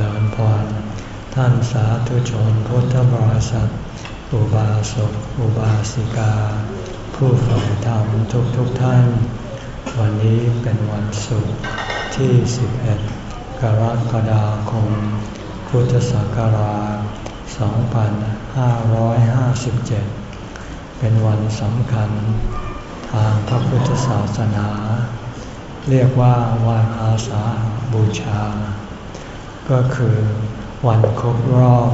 ริญพรท่านสาธุชนพุทธบริษัท อุบาสกอุบาสิกา ผู้ฟังธรรมทุกทุกท่าน วันนี้เป็นวันศุกร์ที่ 11 กรกฎาคม พุทธศักราช 2557 เป็นวันสำคัญทางพระพุทธศาสนา เรียกว่าวันอาสาบูชา ก็คือวันครบรอบ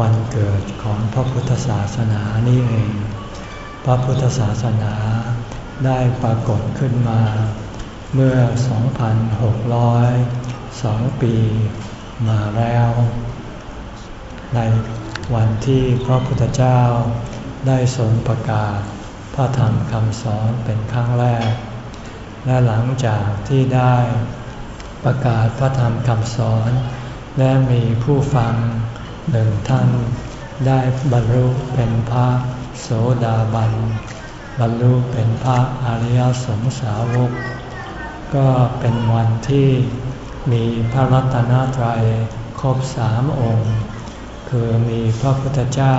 วันเกิดของพระพุทธศาสนานี่เอง พระพุทธศาสนาได้ปรากฏขึ้นมา เมื่อ 2,602 ปีมาแล้ว ในวันที่พระพุทธเจ้าได้ทรงประกาศพระธรรมคำสอนเป็นครั้งแรก และหลังจากที่ได้ประกาศพระธรรมคำสอน และมีผู้ฟังหนึ่งท่านได้บรรลุเป็นพระโสดาบัน บรรลุเป็นพระอริยสงสาวก ก็เป็นวันที่มีพระรัตนตรัยครบสามองค์ คือมีพระพุทธเจ้า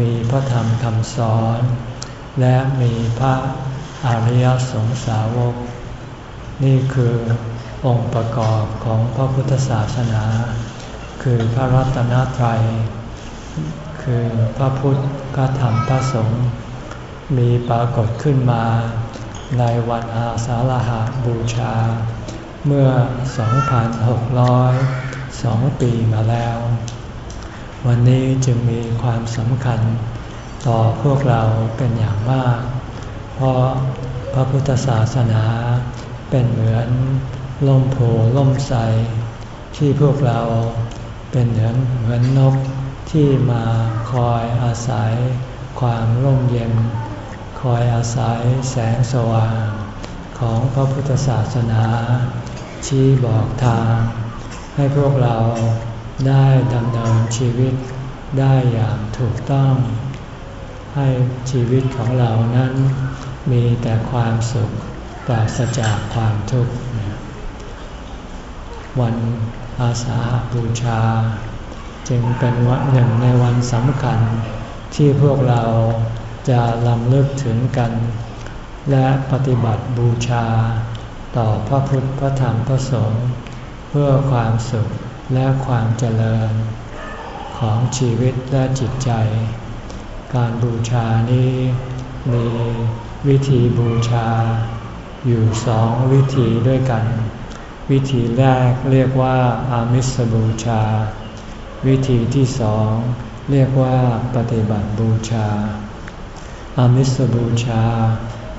มีพระธรรมคำสอน และมีพระอริยสงสาวก นี่คือ องค์ประกอบของพระพุทธศาสนา คือพระรัตนตรัย คือพระพุทธพระธรรมพระสงฆ์มีปรากฏขึ้นมาในวันอาสาฬหาบูชา เมื่อ 2,602 ปีมาแล้ว วันนี้จึงมีความสำคัญต่อพวกเราเป็นอย่างมาก เพราะพระพุทธศาสนาเป็นเหมือน ล่มโพล่มใสที่พวกเราเป็นเหมือนเหมือนนกที่มาคอยอาศัยความร่มเย็น คอยอาศัยแสงสว่างของพระพุทธศาสนา ชี้บอกทาง ให้พวกเราได้ดำเนินชีวิตได้อย่างถูกต้อง ให้ชีวิตของเรานั้นมีแต่ความสุขปราศจากความทุกข์ วันอาสาบูชา จึงเป็นวันหนึ่งในวันสำคัญที่พวกเราจะลำลึกถึงกัน และปฏิบัติบูชา ต่อพระพุทธพระธรรมพระสงฆ์เพื่อความสุขและความเจริญ ของชีวิตและจิตใจ การบูชานี้มีวิธีบูชาอยู่สองวิธีด้วยกัน วิธีแรกเรียกว่าอามิสบูชา วิธีที่สองเรียกว่าปฏิบัติบูชา อามิสบูชา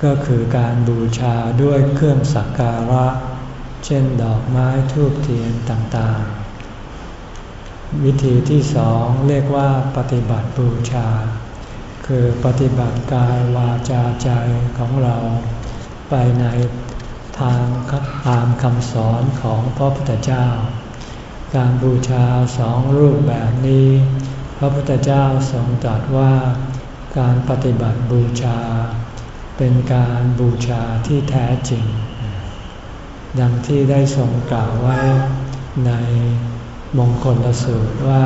ก็คือการบูชาด้วยเครื่องสักการะ เช่นดอกไม้ทูบเทียนต่างๆ วิธีที่สองเรียกว่าปฏิบัติบูชา คือปฏิบัติกายวาจาใจของเราไปใน ทางตามคำสอนของพระพุทธเจ้า การบูชาสองรูปแบบนี้ พระพุทธเจ้าทรงตรัสว่า การปฏิบัติบูชา เป็นการบูชาที่แท้จริง ดังที่ได้ทรงกล่าวไว้ในมงคลลสูตรว่า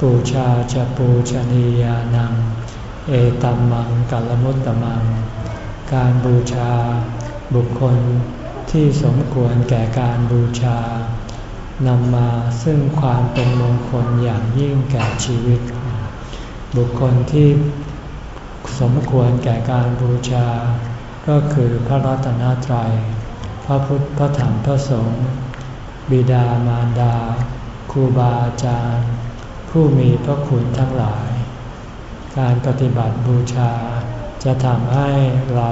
ปูชาจะปูชนียานัง เอตัมมังกัลมุตตมัง การบูชาบุคคล ที่สมควรแก่การบูชานำมาซึ่งความเป็นมงคลอย่างยิ่งแก่ชีวิต บุคคลที่สมควรแก่การบูชา ก็คือพระรัตนตรัย พระพุทธพระธรรมพระสงฆ์บิดามารดาครูบาอาจารย์ ผู้มีพระคุณทั้งหลาย การปฏิบัติบูชาจะทำให้เรา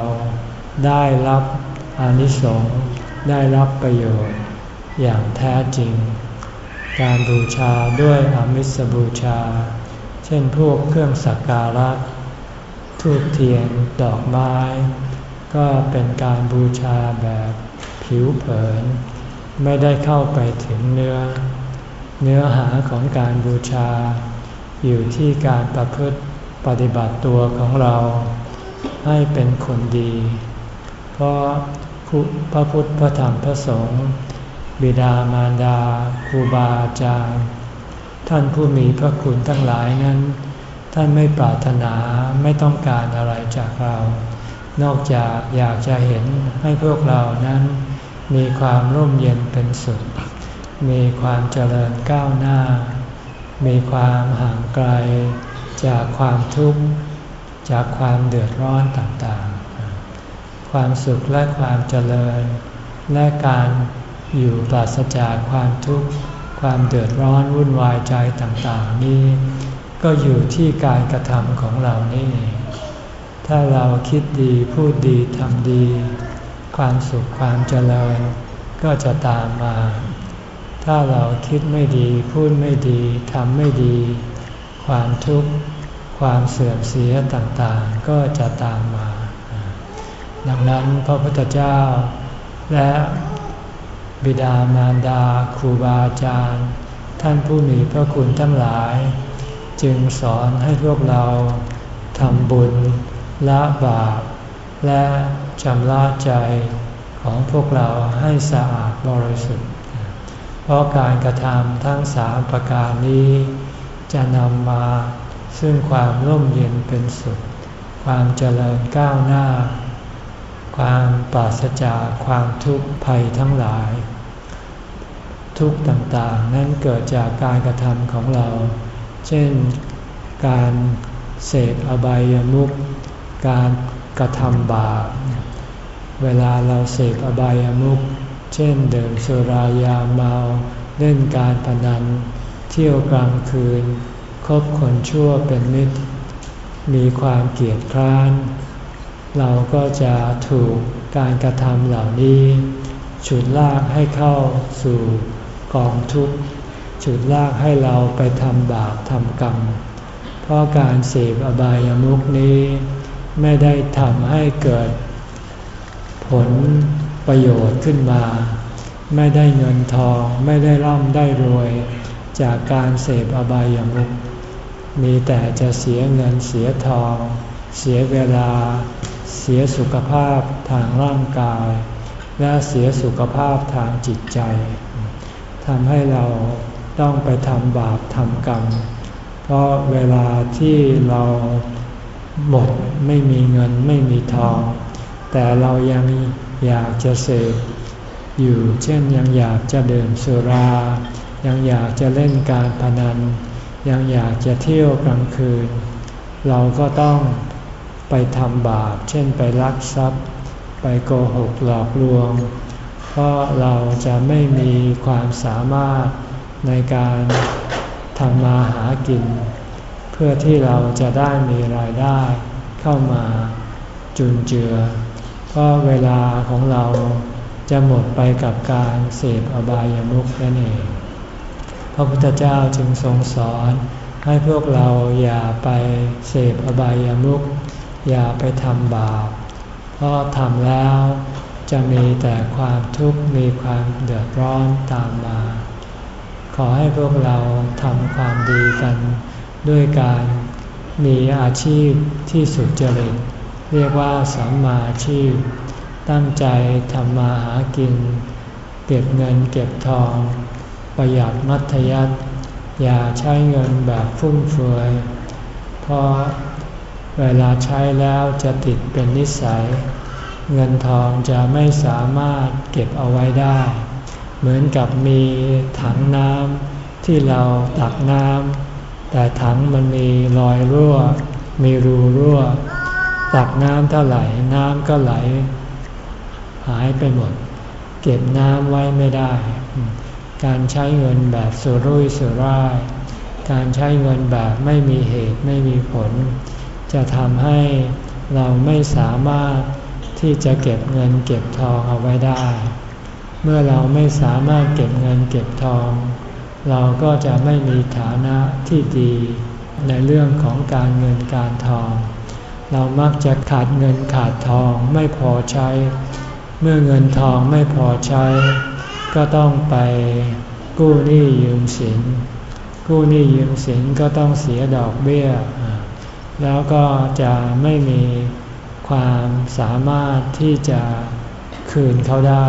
ได้รับ อานิสงส์ได้รับประโยชน์อย่างแท้จริง การบูชาด้วยอมิสบูชา เช่นพวกเครื่องสักการะทูบเทียนดอกไม้ ก็เป็นการบูชาแบบผิวเผิน ไม่ได้เข้าไปถึงเนื้อ เนื้อหาของการบูชา อยู่ที่การประพฤติปฏิบัติตัวของเรา ให้เป็นคนดี เพราะ พระพุทธพระธรรมพระสงฆ์บิดามารดาครูบาอาจารย์ท่านผู้มีพระคุณทั้งหลายนั้น ท่านไม่ปรารถนาไม่ต้องการอะไรจากเรา นอกจากอยากจะเห็นให้พวกเรานั้น มีความร่มเย็นเป็นสุดมีความเจริญก้าวหน้า มีความห่างไกล จากความทุกข์ จากความเดือดร้อนต่างๆ ความสุขและความเจริญ และการอยู่ปราศจากความทุกข์ ความเดือดร้อนวุ่นวายใจต่างๆ นี้ ก็อยู่ที่การกระทำของเรานี่ ถ้าเราคิดดีพูดดีทำดี ความสุขความเจริญ ก็จะตามมา ถ้าเราคิดไม่ดีพูดไม่ดีทำไม่ดี ความทุกข์ ความเสื่อมเสียต่างๆ ก็จะตามมา ดังนั้นพระพุทธเจ้า และบิดามารดาครูบาอาจารย์ ท่านผู้มีพระคุณทั้งหลาย จึงสอนให้พวกเราทำบุญละบาป และชำระใจของพวกเราให้สะอาดบริสุทธิ์ เพราะการกระทำทั้งสามประการนี้ จะนำมาซึ่งความร่มเย็นเป็นสุข ความเจริญก้าวหน้า ความปราศจากความทุกข์ภัยทั้งหลาย ทุกข์ต่างๆ นั้นเกิดจากการกระทำของเรา เช่นการเสพอบายามุขการกระทำบาปเวลาเราเสพอบายามุขเช่นเดิมสุรายาเมาเล่นการพนัน เที่ยวกลางคืน คบคนชั่วเป็นมิตร มีความเกลียดคร้าน เราก็จะถูกการกระทำเหล่านี้ฉุดลากให้เข้าสู่กองทุกข์ฉุดลากให้เราไปทำบาปทำกรรม เพราะการเสพอบายามุขนี้ ไม่ได้ทำให้เกิด ผลประโยชน์ขึ้นมา ไม่ได้เงินทองไม่ได้ร่ำได้รวย จากการเสพอบายามุขมีแต่จะเสียเงินเสียทอง เสียเวลา เสียสุขภาพทางร่างกาย และเสียสุขภาพทางจิตใจทำให้เราต้องไปทำบาปทำกรรม เพราะเวลาที่เราหมดไม่มีเงินไม่มีทอง แต่เรายังอยากจะเสพอยู่เช่นยังอยากจะเดินสุรา ยังอยากจะเล่นการพนัน ยังอยากจะเที่ยวกลางคืน เราก็ต้อง ไปทำบาป เช่นไปลักทรัพย์ ไปโกหกหลอกลวง เพราะเราจะไม่มีความสามารถในการทำมาหากิน เพื่อที่เราจะได้มีรายได้เข้ามาจุนเจือ เพราะเวลาของเราจะหมดไปกับการเสพอบายามุขนั่นเอง พระพุทธเจ้าจึงทรงสอนให้พวกเราอย่าไปเสพอบายามุข อย่าไปทำบาป เพราะทำแล้วจะมีแต่ความทุกข์มีความเดือดร้อนตามมา ขอให้พวกเราทำความดีกัน ด้วยการมีอาชีพที่สุดเจริญเรียกว่าสัมมาอาชีพ ตั้งใจทำมาหากิน เก็บเงินเก็บทอง ประหยัดมัธยัติอย่าใช้เงินแบบฟุ่มเฟือย เพราะ เวลาใช้แล้วจะติดเป็นนิสัย เงินทองจะไม่สามารถเก็บเอาไว้ได้ เหมือนกับมีถังน้ำที่เราตักน้ำแต่ถังมันมีรอยรั่ว มีรูรั่ว ตักน้ำเท่าไหร่น้ำก็ไหล หายไปหมด เก็บน้ำไว้ไม่ได้ การใช้เงินแบบสุรุ่ยสุร่าย การใช้เงินแบบไม่มีเหตุไม่มีผล จะทำให้เราไม่สามารถที่จะเก็บเงินเก็บทองเอาไว้ได้ เมื่อเราไม่สามารถเก็บเงินเก็บทอง เราก็จะไม่มีฐานะที่ดีในเรื่องของการเงินการทอง เรามักจะขาดเงินขาดทองไม่พอใช้ เมื่อเงินทองไม่พอใช้ ก็ต้องไปกู้หนี้ยืมสิน กู้หนี้ยืมสินก็ต้องเสียดอกเบี้ย แล้วก็จะไม่มีความสามารถที่จะคืนเขาได้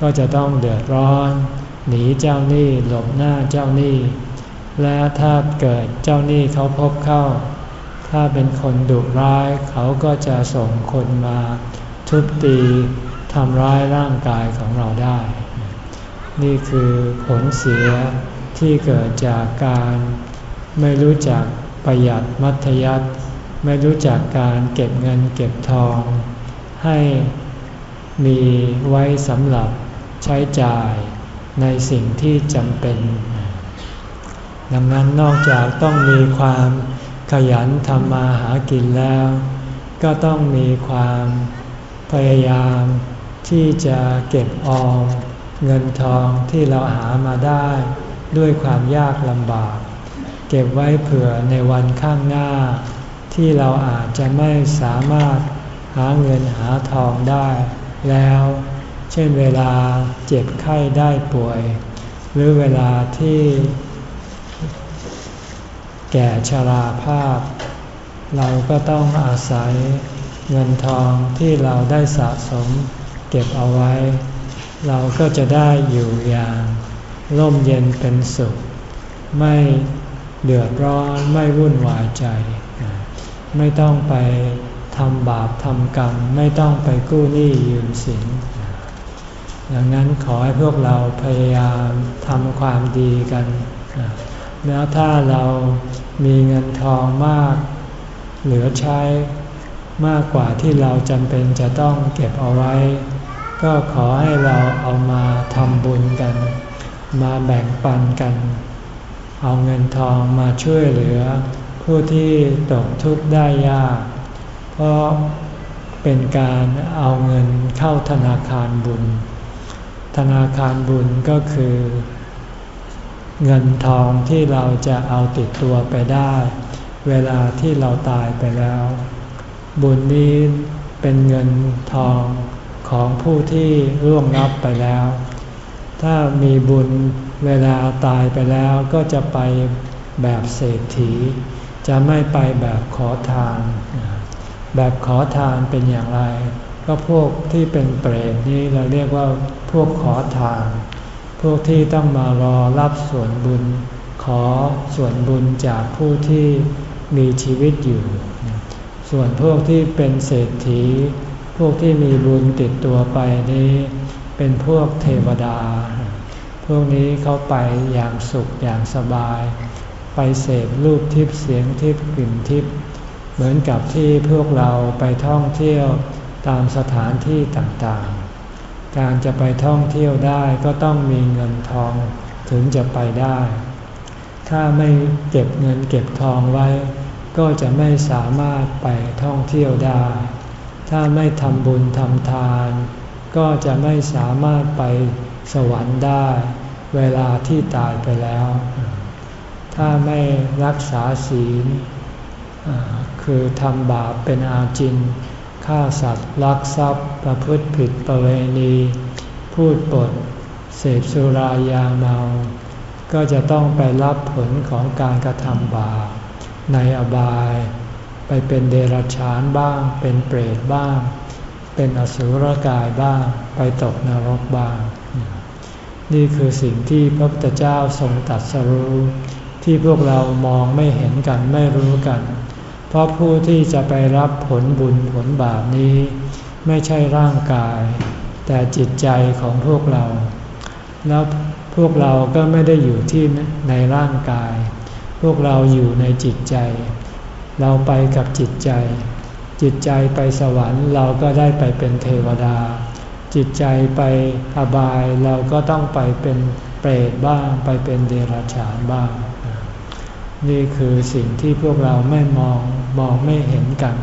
ก็จะต้องเดือดร้อน หนีเจ้าหนี้หลบหน้าเจ้าหนี้ และถ้าเกิดเจ้าหนี้เขาพบเข้า ถ้าเป็นคนดุร้ายเขาก็จะส่งคนมาทุบตีทำร้ายร่างกายของเราได้ นี่คือผลเสียที่เกิดจากการไม่รู้จัก ประหยัดมัธยัติไม่รู้จักการเก็บเงินเก็บทอง ให้มีไว้สำหรับใช้จ่ายในสิ่งที่จำเป็น ดังนั้นนอกจากต้องมีความขยันทำมาหากินแล้ว ก็ต้องมีความพยายามที่จะเก็บออมเงินทองที่เราหามาได้ด้วยความยากลำบาก เก็บไว้เผื่อในวันข้างหน้า ที่เราอาจจะไม่สามารถหาเงินหาทองได้แล้ว เช่นเวลาเจ็บไข้ได้ป่วย หรือเวลาที่แก่ชราภาพ เราก็ต้องอาศัยเงินทองที่เราได้สะสมเก็บเอาไว้ เราก็จะได้อยู่อย่างร่มเย็นเป็นสุข ไม่ เดือดร้อนไม่วุ่นวายใจ ไม่ต้องไปทำบาปทำกรรม ไม่ต้องไปกู้หนี้ยืมสินดังนั้นขอให้พวกเราพยายามทำความดีกัน แล้วถ้าเรามีเงินทองมาก เหลือใช้มากกว่าที่เราจำเป็นจะต้องเก็บเอาไว้ ก็ขอให้เราเอามาทำบุญกัน มาแบ่งปันกัน เอาเงินทองมาช่วยเหลือ ผู้ที่ตกทุกข์ได้ยาก เพราะเป็นการเอาเงินเข้าธนาคารบุญ ธนาคารบุญก็คือ เงินทองที่เราจะเอาติดตัวไปได้ เวลาที่เราตายไปแล้ว บุญนี้เป็นเงินทองของผู้ที่ร่วงรับไปแล้ว ถ้ามีบุญ เวลาตายไปแล้วก็จะไปแบบเศรษฐี จะไม่ไปแบบขอทาน แบบขอทานเป็นอย่างไร ก็พวกที่เป็นเปรตนี่เราเรียกว่าพวกขอทาน พวกที่ต้องมารอรับส่วนบุญ ขอส่วนบุญจากผู้ที่มีชีวิตอยู่ ส่วนพวกที่เป็นเศรษฐี พวกที่มีบุญติดตัวไปนี้ เป็นพวกเทวดา วกนี้เขาไปอย่างสุขอย่างสบาย ไปเสพรูปทิพย์เสียงทิพย์กลิ่นทิพย์เหมือนกับที่พวกเราไปท่องเที่ยวตามสถานที่ต่างๆ การจะไปท่องเที่ยวได้ก็ต้องมีเงินทองถึงจะไปได้ ถ้าไม่เก็บเงินเก็บทองไว้ ก็จะไม่สามารถไปท่องเที่ยวได้ ถ้าไม่ทำบุญทำทาน ก็จะไม่สามารถไปสวรรค์ได้ เวลาที่ตายไปแล้ว ถ้าไม่รักษาศีลคือทำบาปเป็นอาจินฆ่าสัตว์ลักทรัพย์ประพฤติผิดประเวณี พูดปด เสพสุรายาเมา ก็จะต้องไปรับผลของการกระทำบาปในอบาย ไปเป็นเดรัจฉานบ้าง เป็นเปรตบ้าง เป็นอสุรกายบ้าง ไปตกนรกบ้าง นี่คือสิ่งที่พระพุทธเจ้าทรงตัดสรู้ ที่พวกเรามองไม่เห็นกันไม่รู้กัน เพราะผู้ที่จะไปรับผลบุญผลบาปนี้ ไม่ใช่ร่างกาย แต่จิตใจของพวกเรา แล้วพวกเราก็ไม่ได้อยู่ที่ในร่างกาย พวกเราอยู่ในจิตใจ เราไปกับจิตใจ จิตใจไปสวรรค์เราก็ได้ไปเป็นเทวดา จิตใจไปอบายเราก็ต้องไปเป็นเปรตบ้าง ไปเป็นเดรัจฉานบ้าง นี่คือสิ่งที่พวกเราไม่มองมองไม่เห็นกัน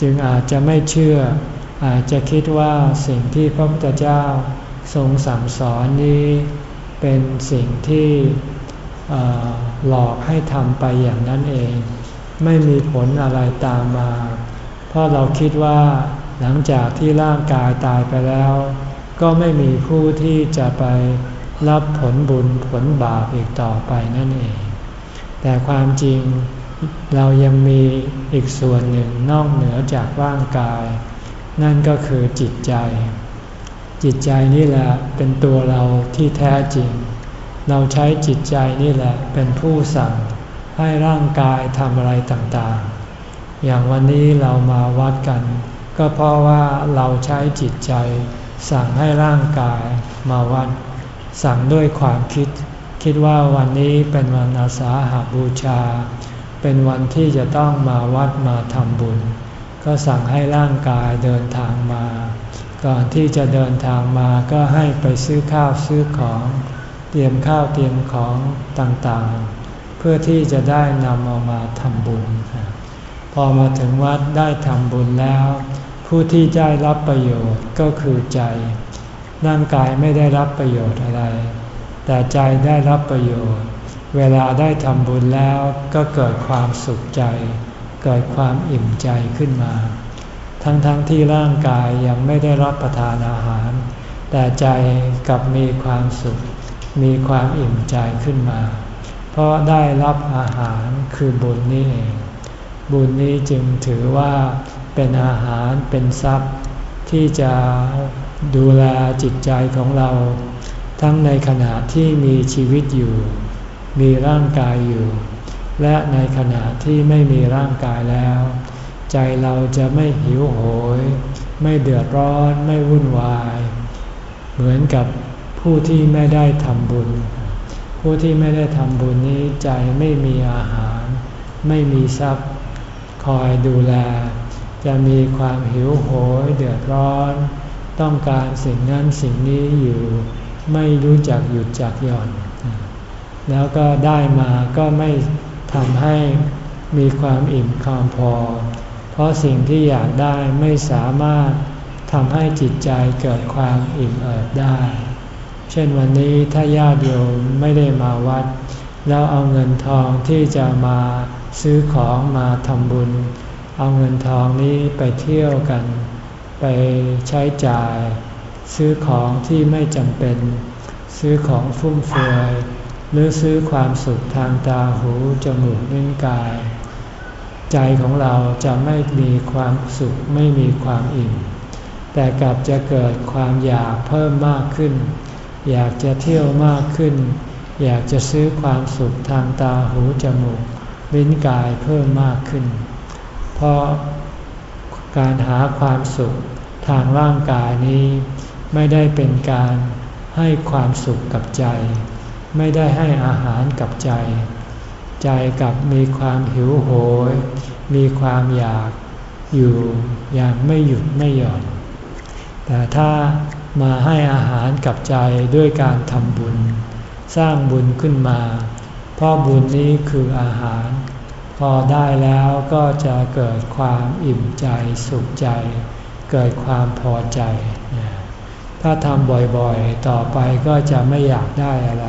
จึงอาจจะไม่เชื่อ อาจจะคิดว่าสิ่งที่พระพุทธเจ้าทรงสั่งสอนนี้เป็นสิ่งที่หลอกให้ทำไปอย่างนั้นเอง ไม่มีผลอะไรตามมา เพราะเราคิดว่า หลังจากที่ร่างกายตายไปแล้ว ก็ไม่มีผู้ที่จะไปรับผลบุญผลบาปอีกต่อไปนั่นเอง แต่ความจริงเรายังมีอีกส่วนหนึ่งนอกเหนือจากร่างกาย นั่นก็คือจิตใจ จิตใจนี่แหละเป็นตัวเราที่แท้จริง เราใช้จิตใจนี่แหละเป็นผู้สั่งให้ร่างกายทำอะไรต่างๆ อย่างวันนี้เรามาวัดกัน ก็เพราะว่าเราใช้จิตใจ สั่งให้ร่างกายมาวัด สั่งด้วยความคิด คิดว่าวันนี้เป็นวันอาสาหาบูชา เป็นวันที่จะต้องมาวัดมาทำบุญ ก็สั่งให้ร่างกายเดินทางมา ก่อนที่จะเดินทางมาก็ให้ไปซื้อข้าวซื้อของ เตรียมข้าวเตรียมของต่างๆ เพื่อที่จะได้นำเอามาทำบุญ พอมาถึงวัดได้ทำบุญแล้ว ผู้ที่ได้รับประโยชน์ก็คือใจ ร่างกายไม่ได้รับประโยชน์อะไร แต่ใจได้รับประโยชน์ เวลาได้ทำบุญแล้วก็เกิดความสุขใจ เกิดความอิ่มใจขึ้นมา ทั้งๆทที่ร่างกายยังไม่ได้รับประทานอาหาร แต่ใจกลับมีความสุข มีความอิ่มใจขึ้นมา เพราะได้รับอาหารคือบุญนี่เองบุญนี้จึงถือว่า เป็นอาหารเป็นทรัพย์ที่จะดูแลจิตใจของเรา ทั้งในขณะที่มีชีวิตอยู่ มีร่างกายอยู่ และในขณะที่ไม่มีร่างกายแล้ว ใจเราจะไม่หิวโหย ไม่เดือดร้อนไม่วุ่นวาย เหมือนกับผู้ที่ไม่ได้ทำบุญ ผู้ที่ไม่ได้ทำบุญนี้ใจไม่มีอาหาร ไม่มีทรัพย์ คอยดูแล จะมีความหิวโหยเดือดร้อน ต้องการสิ่งนั้นสิ่งนี้อยู่ไม่รู้จักหยุดจักหย่อน แล้วก็ได้มาก็ไม่ทำให้มีความอิ่มความพอ เพราะสิ่งที่อยากได้ไม่สามารถทำให้จิตใจเกิดความอิ่มเอิบได้ เช่นวันนี้ถ้าญาติโยมไม่ได้มาวัด แล้วเอาเงินทองที่จะมาซื้อของมาทำบุญ เอาเงินทองนี้ไปเที่ยวกัน ไปใช้จ่าย ซื้อของที่ไม่จำเป็น ซื้อของฟุ่มเฟือย หรือซื้อความสุขทางตาหูจมูกลิ้นกาย ใจของเราจะไม่มีความสุขไม่มีความอิ่ม แต่กลับจะเกิดความอยากเพิ่มมากขึ้น อยากจะเที่ยวมากขึ้น อยากจะซื้อความสุขทางตาหูจมูกลิ้นกายเพิ่มมากขึ้น พราะการหาความสุขทางร่างกายนี้ ไม่ได้เป็นการให้ความสุขกับใจ ไม่ได้ให้อาหารกับใจ ใจกับมีความหิวโหย มีความอยากอยู่อย่างไม่หยุดไม่หย่อน แต่ถ้ามาให้อาหารกับใจด้วยการทำบุญ สร้างบุญขึ้นมา เพราะบุญนี้คืออาหาร อได้แล้วก็จะเกิดความอิ่มใจสุขใจ เกิดความพอใจ ถ้าทำบ่อยๆ ต่อไปก็จะไม่อยากได้อะไร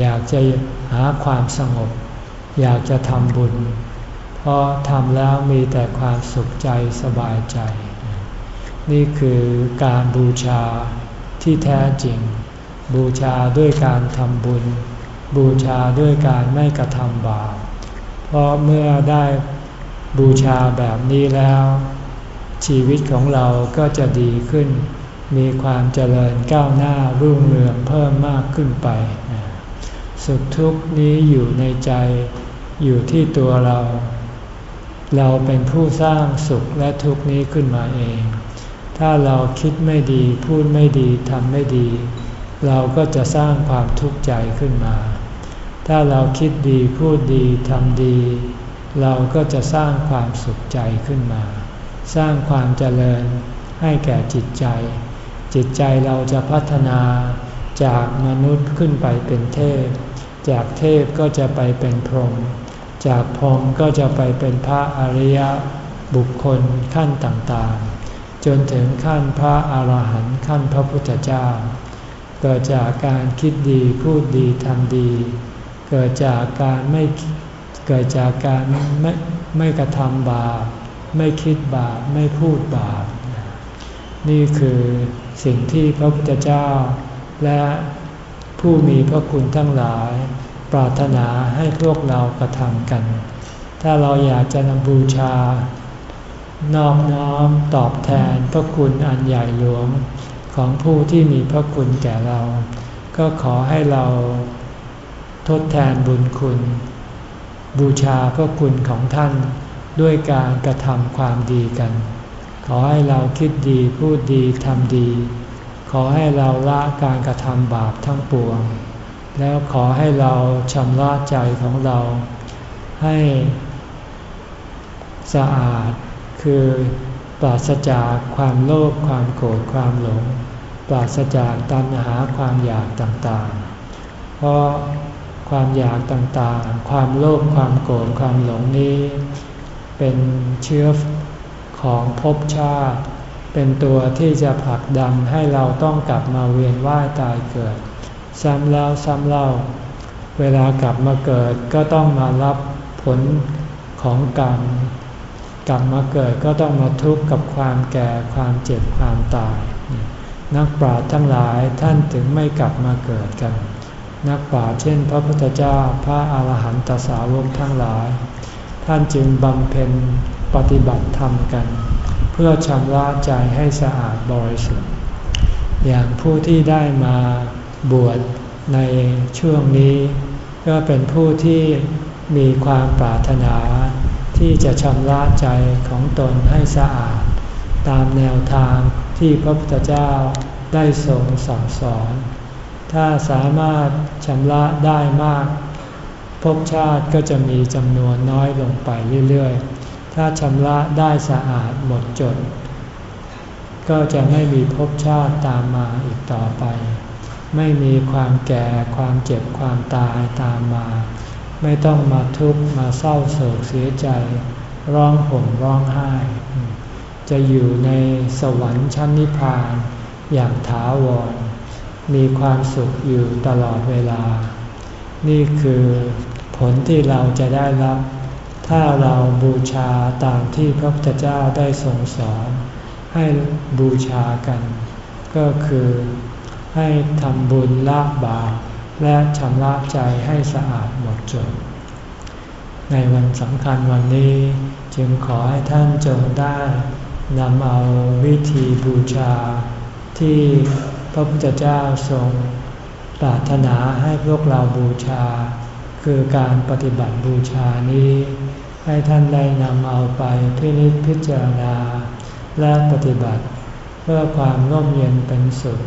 อยากจะหาความสงบ อยากจะทำบุญ เพราะทำแล้วมีแต่ความสุขใจสบายใจ นี่คือการบูชาที่แท้จริง บูชาด้วยการทำบุญ บูชาด้วยการไม่กระทำบาป เพราะเมื่อได้บูชาแบบนี้แล้ว ชีวิตของเราก็จะดีขึ้น มีความเจริญก้าวหน้ารุ่งเรืองเพิ่มมากขึ้นไป สุขทุกข์นี้อยู่ในใจอยู่ที่ตัวเรา เราเป็นผู้สร้างสุขและทุกข์นี้ขึ้นมาเอง ถ้าเราคิดไม่ดีพูดไม่ดีทำไม่ดี เราก็จะสร้างความทุกข์ใจขึ้นมา ถ้าเราคิดดีพูดดีทำดี เราก็จะสร้างความสุขใจขึ้นมา สร้างความเจริญให้แก่จิตใจ จิตใจเราจะพัฒนาจากมนุษย์ขึ้นไปเป็นเทพ จากเทพก็จะไปเป็นพรหมจากพรหมก็จะไปเป็นพระอริยบุคคลขั้นต่างๆ จนถึงขั้นพระอาหารหันต์ขั้นพระพุทธเจ้า เกิดจากการคิดดีพูดดีทำดี เกิดจากการไม่เกิดจากการไม่ไม่กระทำบาป ไม่คิดบาป ไม่พูดบาป นี่คือสิ่งที่พระพุทธเจ้า และผู้มีพระคุณทั้งหลาย ปรารถนาให้พวกเรากระทำกัน ถ้าเราอยากจะนำบูชานอบน้อมตอบแทนพระคุณอันใหญ่หลวงของผู้ที่มีพระคุณแก่เรา ก็ขอให้เรา ทดแทนบุญคุณ บูชาพระคุณของท่านด้วยการกระทำความดีกัน ขอให้เราคิดดีพูดดีทำดี ขอให้เราละการกระทำบาปทั้งปวง แล้วขอให้เราชำระใจของเรา ให้สะอาดคือปราศจากความโลภความโกรธความหลง ปราศจากตัณหาความอยากต่างๆ เพราะ ความอยากต่างๆ ความโลภความโกรธความหลงนี้ เป็นเชื้อของภพชาติ เป็นตัวที่จะผลักดันให้เราต้องกลับมาเวียนว่ายตายเกิด ซ้ำแล้วซ้ำเล่า เวลากลับมาเกิดก็ต้องมารับผลของกรรมกลับมาเกิดก็ต้องมาทุกข์กับความแก่ความเจ็บความตาย นักปราชญ์ทั้งหลายท่านถึงไม่กลับมาเกิดกัน นักปราชญ์เช่น พระพุทธเจ้าพระอาหารหันตสาวกทั้งหลาย ท่านจึงบำเพ็ญปฏิบัติธรรมกัน เพื่อชำระใจให้สะอาดบริสุทธิ์ อย่างผู้ที่ได้มาบวชในช่วงนี้ ก็เป็นผู้ที่มีความปรารถนาที่จะชำระใจของตนให้สะอาด ตามแนวทางที่พระพุทธเจ้าได้ทรงสั่งสอน ถ้าสามารถชำระได้มากภพชาติก็จะมีจำนวนน้อยลงไปเรื่อยๆ ถ้าชำระได้สะอาดหมดจด ก็จะไม่มีภพชาติตามมาอีกต่อไป ไม่มีความแก่ความเจ็บความตายตามมา ไม่ต้องมาทุกข์มาเศร้าโศกเสียใจ ร้องห่มร้องไห้ จะอยู่ในสวรรค์ชั้นนิพพานอย่างถาวร มีความสุขอยู่ตลอดเวลา นี่คือผลที่เราจะได้รับ ถ้าเราบูชาตามที่พระพุทธเจ้าได้ทรงสอน ให้บูชากัน ก็คือให้ทำบุญละบาปและชำระใจให้สะอาดหมดจด ในวันสำคัญวันนี้จึงขอให้ท่านจงได้นำเอาวิธีบูชาที่ พระพุทธเจ้าทรงปรารถนาให้พวกเราบูชา คือการปฏิบัติบูชานี้ ให้ท่านได้นำเอาไปพินิจพิจารณา และปฏิบัติเพื่อความร่มเย็นเป็นสุข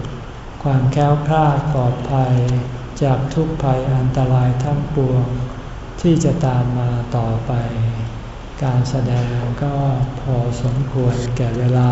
ความแค้วคลาดปลอดภัยจากทุกภัยอันตรายทั้งปวง ที่จะตามมาต่อไป การแสดงก็พอสมควรแก่เวลา